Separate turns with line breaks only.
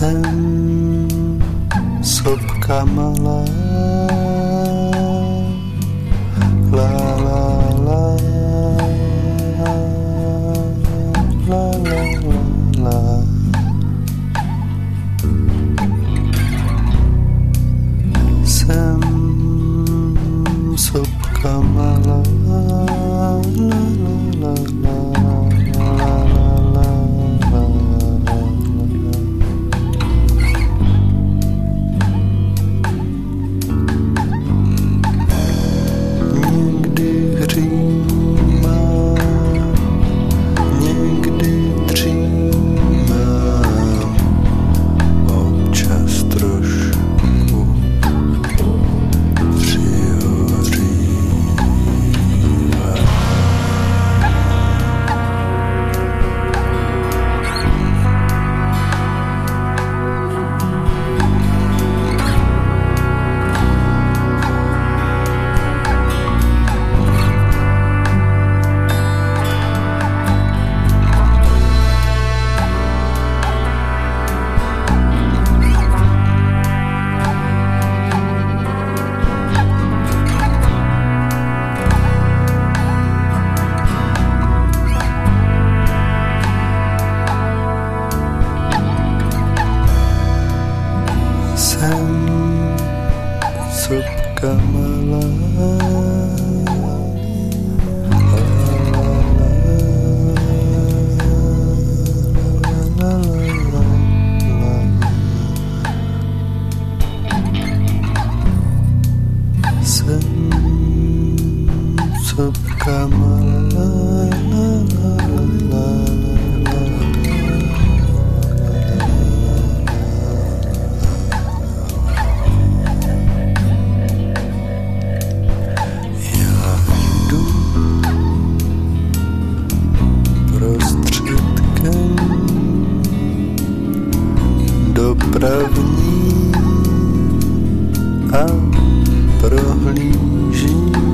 sen Sıtkamalar Jsem sopka malá. pravní a prohlížím.